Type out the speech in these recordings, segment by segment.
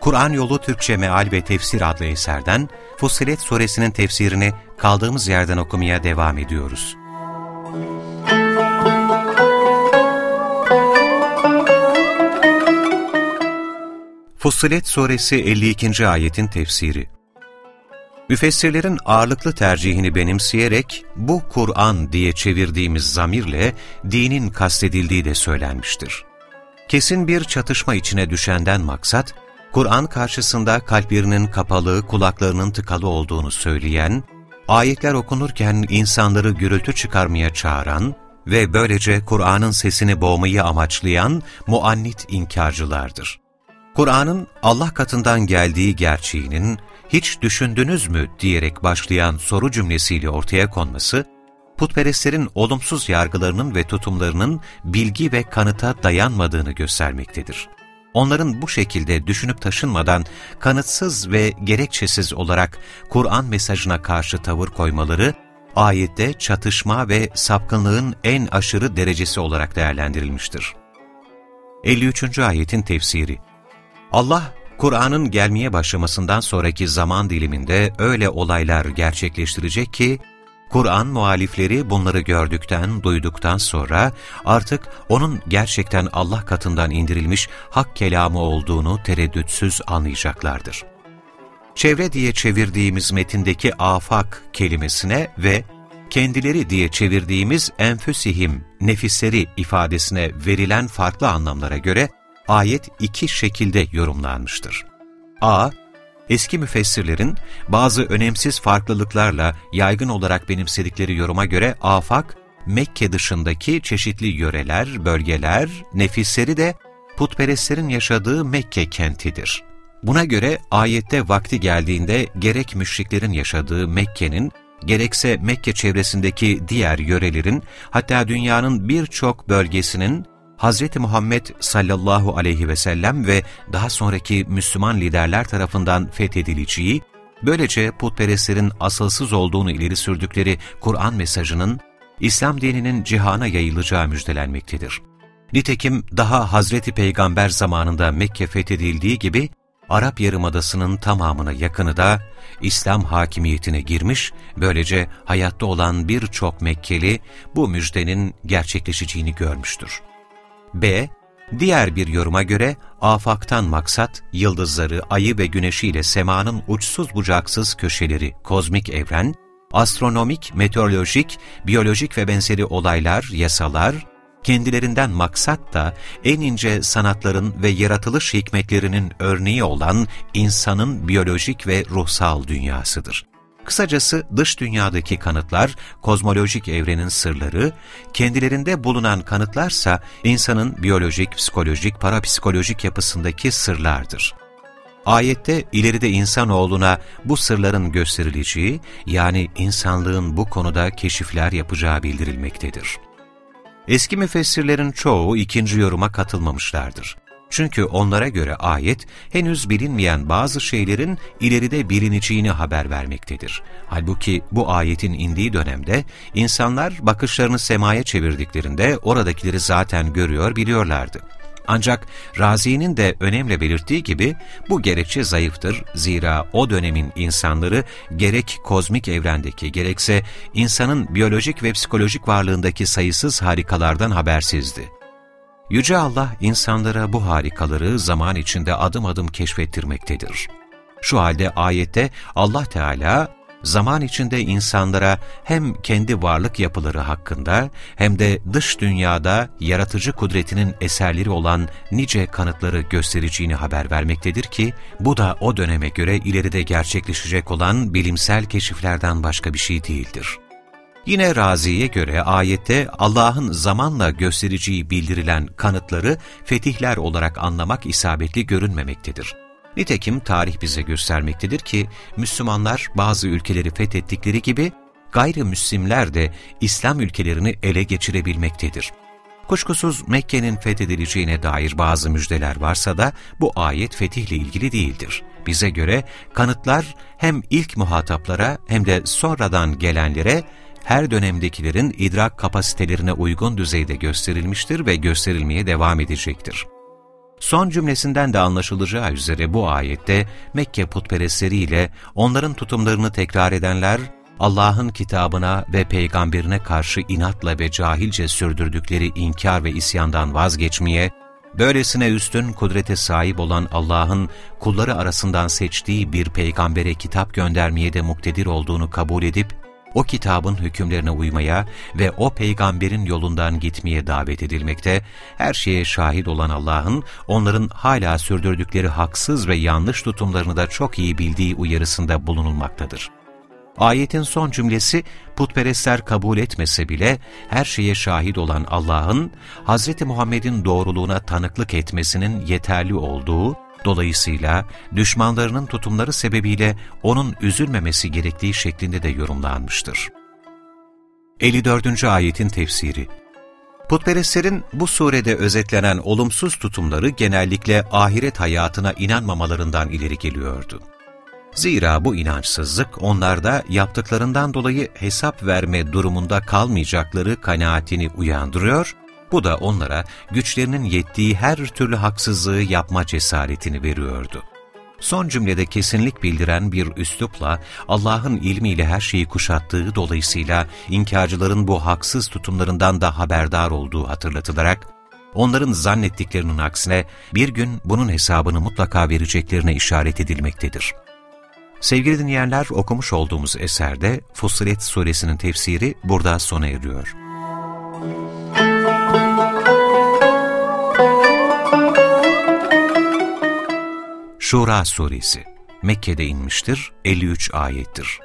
Kur'an Yolu Türkçe Meal ve Tefsir adlı eserden Fussilet Suresinin tefsirini kaldığımız yerden okumaya devam ediyoruz. Fussilet Suresi 52. ayetin tefsiri Müfessirlerin ağırlıklı tercihini benimseyerek bu Kur'an diye çevirdiğimiz zamirle dinin kastedildiği de söylenmiştir. Kesin bir çatışma içine düşenden maksat, Kur'an karşısında kalplerinin kapalı, kulaklarının tıkalı olduğunu söyleyen, ayetler okunurken insanları gürültü çıkarmaya çağıran ve böylece Kur'an'ın sesini boğmayı amaçlayan muannit inkarcılardır. Kur'an'ın Allah katından geldiği gerçeğinin hiç düşündünüz mü diyerek başlayan soru cümlesiyle ortaya konması, putperestlerin olumsuz yargılarının ve tutumlarının bilgi ve kanıta dayanmadığını göstermektedir. Onların bu şekilde düşünüp taşınmadan kanıtsız ve gerekçesiz olarak Kur'an mesajına karşı tavır koymaları, ayette çatışma ve sapkınlığın en aşırı derecesi olarak değerlendirilmiştir. 53. ayetin tefsiri Allah, Kur'an'ın gelmeye başlamasından sonraki zaman diliminde öyle olaylar gerçekleştirecek ki, Kur'an muhalifleri bunları gördükten, duyduktan sonra artık onun gerçekten Allah katından indirilmiş hak kelamı olduğunu tereddütsüz anlayacaklardır. Çevre diye çevirdiğimiz metindeki afak kelimesine ve kendileri diye çevirdiğimiz enfüsihim, nefisleri ifadesine verilen farklı anlamlara göre ayet iki şekilde yorumlanmıştır. A- eski müfessirlerin bazı önemsiz farklılıklarla yaygın olarak benimsedikleri yoruma göre afak, Mekke dışındaki çeşitli yöreler, bölgeler, nefisleri de putperestlerin yaşadığı Mekke kentidir. Buna göre ayette vakti geldiğinde gerek müşriklerin yaşadığı Mekke'nin, gerekse Mekke çevresindeki diğer yörelerin, hatta dünyanın birçok bölgesinin Hz. Muhammed sallallahu aleyhi ve sellem ve daha sonraki Müslüman liderler tarafından fethedileceği, böylece putperestlerin asılsız olduğunu ileri sürdükleri Kur'an mesajının, İslam dininin cihana yayılacağı müjdelenmektedir. Nitekim daha Hazreti Peygamber zamanında Mekke fethedildiği gibi, Arap Yarımadası'nın tamamına yakını da İslam hakimiyetine girmiş, böylece hayatta olan birçok Mekkeli bu müjdenin gerçekleşeceğini görmüştür. B. Diğer bir yoruma göre afaktan maksat, yıldızları, ayı ve güneşi ile semanın uçsuz bucaksız köşeleri, kozmik evren, astronomik, meteorolojik, biyolojik ve benzeri olaylar, yasalar, kendilerinden maksat da en ince sanatların ve yaratılış hikmetlerinin örneği olan insanın biyolojik ve ruhsal dünyasıdır. Kısacası dış dünyadaki kanıtlar, kozmolojik evrenin sırları, kendilerinde bulunan kanıtlarsa insanın biyolojik, psikolojik, parapsikolojik yapısındaki sırlardır. Ayette ileride insanoğluna bu sırların gösterileceği, yani insanlığın bu konuda keşifler yapacağı bildirilmektedir. Eski müfessirlerin çoğu ikinci yoruma katılmamışlardır. Çünkü onlara göre ayet henüz bilinmeyen bazı şeylerin ileride bilineceğini haber vermektedir. Halbuki bu ayetin indiği dönemde insanlar bakışlarını semaya çevirdiklerinde oradakileri zaten görüyor biliyorlardı. Ancak Razi'nin de önemli belirttiği gibi bu gerekçe zayıftır. Zira o dönemin insanları gerek kozmik evrendeki gerekse insanın biyolojik ve psikolojik varlığındaki sayısız harikalardan habersizdi. Yüce Allah insanlara bu harikaları zaman içinde adım adım keşfettirmektedir. Şu halde ayette Allah Teala zaman içinde insanlara hem kendi varlık yapıları hakkında hem de dış dünyada yaratıcı kudretinin eserleri olan nice kanıtları göstereceğini haber vermektedir ki, bu da o döneme göre ileride gerçekleşecek olan bilimsel keşiflerden başka bir şey değildir. Yine Razi'ye göre ayette Allah'ın zamanla göstereceği bildirilen kanıtları fetihler olarak anlamak isabetli görünmemektedir. Nitekim tarih bize göstermektedir ki Müslümanlar bazı ülkeleri fethettikleri gibi gayrimüslimler de İslam ülkelerini ele geçirebilmektedir. Kuşkusuz Mekke'nin fethedileceğine dair bazı müjdeler varsa da bu ayet fetihle ilgili değildir. Bize göre kanıtlar hem ilk muhataplara hem de sonradan gelenlere her dönemdekilerin idrak kapasitelerine uygun düzeyde gösterilmiştir ve gösterilmeye devam edecektir. Son cümlesinden de anlaşılacağı üzere bu ayette Mekke putperestleriyle onların tutumlarını tekrar edenler, Allah'ın kitabına ve peygamberine karşı inatla ve cahilce sürdürdükleri inkar ve isyandan vazgeçmeye, böylesine üstün kudrete sahip olan Allah'ın kulları arasından seçtiği bir peygambere kitap göndermeye de muktedir olduğunu kabul edip, o kitabın hükümlerine uymaya ve o peygamberin yolundan gitmeye davet edilmekte, her şeye şahit olan Allah'ın onların hala sürdürdükleri haksız ve yanlış tutumlarını da çok iyi bildiği uyarısında bulunulmaktadır. Ayetin son cümlesi putperestler kabul etmese bile her şeye şahit olan Allah'ın Hz. Muhammed'in doğruluğuna tanıklık etmesinin yeterli olduğu, dolayısıyla düşmanlarının tutumları sebebiyle onun üzülmemesi gerektiği şeklinde de yorumlanmıştır. 54. Ayetin Tefsiri Putperestlerin bu surede özetlenen olumsuz tutumları genellikle ahiret hayatına inanmamalarından ileri geliyordu. Zira bu inançsızlık onlarda yaptıklarından dolayı hesap verme durumunda kalmayacakları kanaatini uyandırıyor, bu da onlara güçlerinin yettiği her türlü haksızlığı yapma cesaretini veriyordu. Son cümlede kesinlik bildiren bir üslupla Allah'ın ilmiyle her şeyi kuşattığı dolayısıyla inkarcıların bu haksız tutumlarından da haberdar olduğu hatırlatılarak, onların zannettiklerinin aksine bir gün bunun hesabını mutlaka vereceklerine işaret edilmektedir. Sevgili dinleyenler okumuş olduğumuz eserde Fussilet suresinin tefsiri burada sona eriyor. Şura suresi Mekke'de inmiştir, 53 ayettir.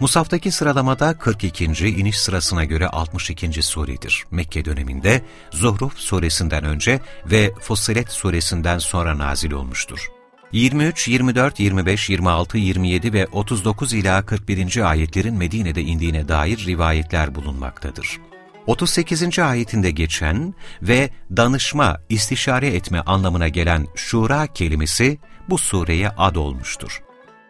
Musaftaki sıralamada 42. iniş sırasına göre 62. suredir. Mekke döneminde Zuhruf suresinden önce ve Fussilet suresinden sonra nazil olmuştur. 23, 24, 25, 26, 27 ve 39 ila 41. ayetlerin Medine'de indiğine dair rivayetler bulunmaktadır. 38. ayetinde geçen ve danışma, istişare etme anlamına gelen şura kelimesi bu sureye ad olmuştur.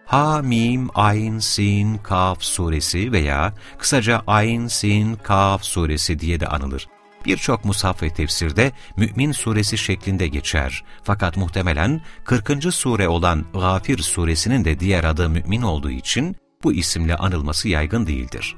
Ha, Mim, Ayn, Sin, Kaf suresi veya kısaca Ayn, Sin, Kaf suresi diye de anılır. Birçok musaf ve tefsirde Mü'min suresi şeklinde geçer. Fakat muhtemelen 40. sure olan Gafir suresinin de diğer adı Mü'min olduğu için bu isimle anılması yaygın değildir.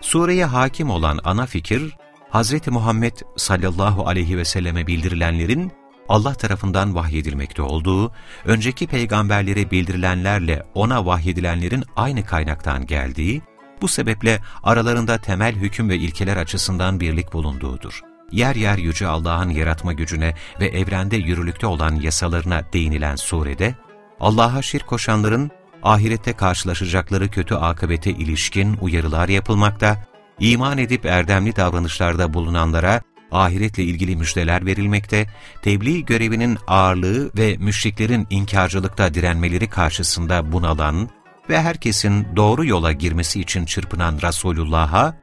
Sureye hakim olan ana fikir, Hz. Muhammed sallallahu aleyhi ve selleme bildirilenlerin Allah tarafından vahyedilmekte olduğu, önceki peygamberlere bildirilenlerle ona vahyedilenlerin aynı kaynaktan geldiği, bu sebeple aralarında temel hüküm ve ilkeler açısından birlik bulunduğudur. Yer yer Yüce Allah'ın yaratma gücüne ve evrende yürürlükte olan yasalarına değinilen surede, Allah'a şirk koşanların ahirette karşılaşacakları kötü akıbete ilişkin uyarılar yapılmakta, iman edip erdemli davranışlarda bulunanlara ahiretle ilgili müjdeler verilmekte, tebliğ görevinin ağırlığı ve müşriklerin inkarcılıkta direnmeleri karşısında bunalan ve herkesin doğru yola girmesi için çırpınan Resulullah'a,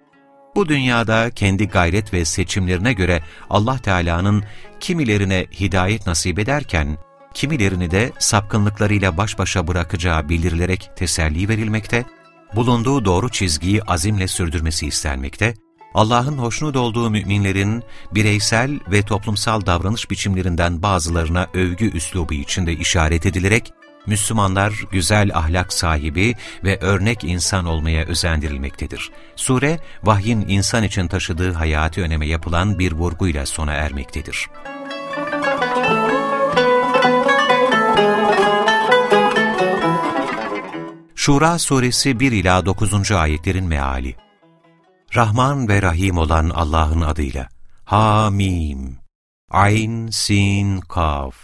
bu dünyada kendi gayret ve seçimlerine göre Allah Teala'nın kimilerine hidayet nasip ederken, kimilerini de sapkınlıklarıyla baş başa bırakacağı bildirilerek teselli verilmekte, bulunduğu doğru çizgiyi azimle sürdürmesi istenmekte, Allah'ın hoşnut olduğu müminlerin bireysel ve toplumsal davranış biçimlerinden bazılarına övgü üslubu içinde işaret edilerek, Müslümanlar güzel ahlak sahibi ve örnek insan olmaya özendirilmektedir. Sure, vahyin insan için taşıdığı hayati öneme yapılan bir vurguyla sona ermektedir. Şura Suresi 1 ila 9. ayetlerin meali. Rahman ve Rahim olan Allah'ın adıyla. Hamim. Ayn, Sin, Kaf.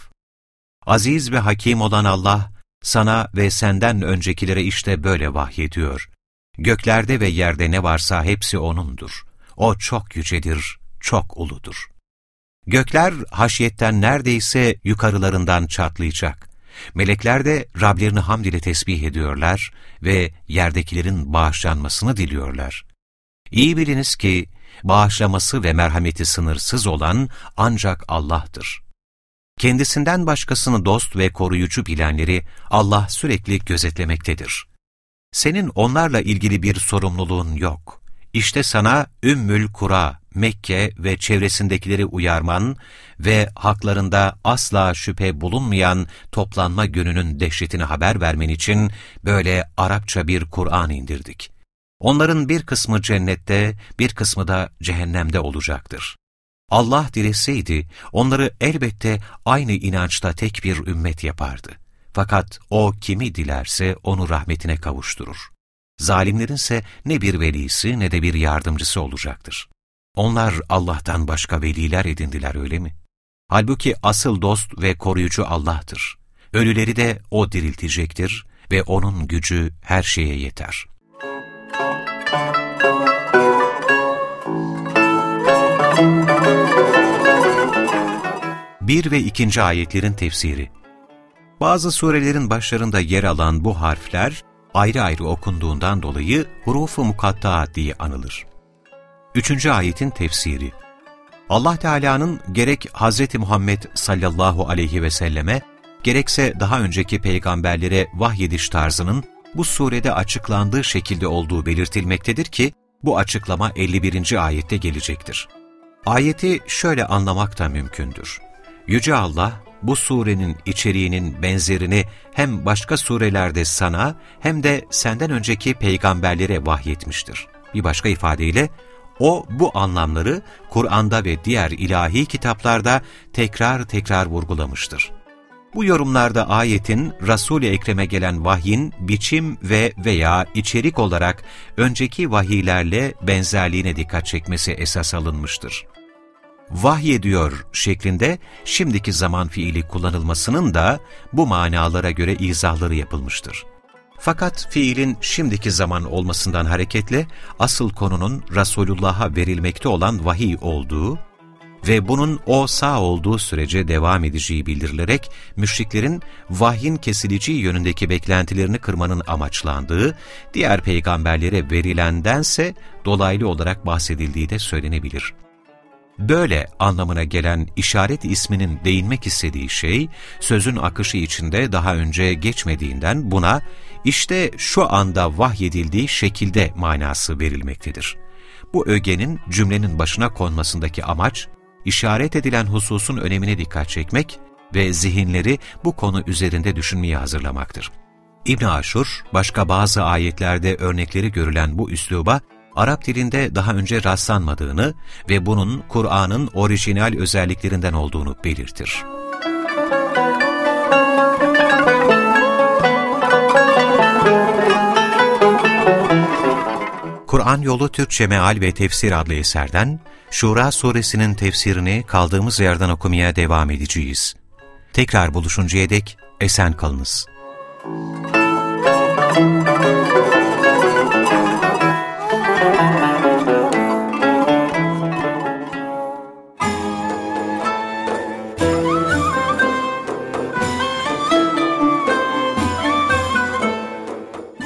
Aziz ve Hakim olan Allah, sana ve senden öncekilere işte böyle vahyediyor. Göklerde ve yerde ne varsa hepsi O'nundur. O çok yücedir, çok uludur. Gökler haşyetten neredeyse yukarılarından çatlayacak. Melekler de Rablerini hamd ile tesbih ediyorlar ve yerdekilerin bağışlanmasını diliyorlar. İyi biliniz ki bağışlaması ve merhameti sınırsız olan ancak Allah'tır. Kendisinden başkasını dost ve koruyucu bilenleri Allah sürekli gözetlemektedir. Senin onlarla ilgili bir sorumluluğun yok. İşte sana Ümmül Kura, Mekke ve çevresindekileri uyarman ve haklarında asla şüphe bulunmayan toplanma gününün dehşetini haber vermen için böyle Arapça bir Kur'an indirdik. Onların bir kısmı cennette, bir kısmı da cehennemde olacaktır. Allah dileseydi onları elbette aynı inançta tek bir ümmet yapardı. Fakat O kimi dilerse onu rahmetine kavuşturur. Zalimlerin ise ne bir velisi ne de bir yardımcısı olacaktır. Onlar Allah'tan başka veliler edindiler öyle mi? Halbuki asıl dost ve koruyucu Allah'tır. Ölüleri de O diriltecektir ve O'nun gücü her şeye yeter. 1 ve 2. ayetlerin tefsiri Bazı surelerin başlarında yer alan bu harfler ayrı ayrı okunduğundan dolayı hurufu mukatta diye anılır. 3. ayetin tefsiri Allah Teala'nın gerek Hz. Muhammed sallallahu aleyhi ve selleme gerekse daha önceki peygamberlere vahyediş tarzının bu surede açıklandığı şekilde olduğu belirtilmektedir ki bu açıklama 51. ayette gelecektir. Ayeti şöyle anlamak da mümkündür. Yüce Allah, bu surenin içeriğinin benzerini hem başka surelerde sana hem de senden önceki peygamberlere vahyetmiştir. Bir başka ifadeyle, o bu anlamları Kur'an'da ve diğer ilahi kitaplarda tekrar tekrar vurgulamıştır. Bu yorumlarda ayetin Resul-i Ekrem'e gelen vahyin biçim ve veya içerik olarak önceki vahiylerle benzerliğine dikkat çekmesi esas alınmıştır vahyediyor şeklinde şimdiki zaman fiili kullanılmasının da bu manalara göre izahları yapılmıştır. Fakat fiilin şimdiki zaman olmasından hareketle asıl konunun Resulullah'a verilmekte olan vahiy olduğu ve bunun o sağ olduğu sürece devam edeceği bildirilerek müşriklerin vahyin kesileceği yönündeki beklentilerini kırmanın amaçlandığı, diğer peygamberlere verilendense dolaylı olarak bahsedildiği de söylenebilir. Böyle anlamına gelen işaret isminin değinmek istediği şey, sözün akışı içinde daha önce geçmediğinden buna işte şu anda vahyedildiği şekilde manası verilmektedir. Bu ögenin cümlenin başına konmasındaki amaç, işaret edilen hususun önemine dikkat çekmek ve zihinleri bu konu üzerinde düşünmeye hazırlamaktır. İbn Aşur, başka bazı ayetlerde örnekleri görülen bu üsluba Arap dilinde daha önce rastlanmadığını ve bunun Kur'an'ın orijinal özelliklerinden olduğunu belirtir. Kur'an Yolu Türkçe Meal ve Tefsir adlı eserden Şura suresinin tefsirini kaldığımız yerden okumaya devam edeceğiz. Tekrar buluşuncaya dek esen kalınız. Müzik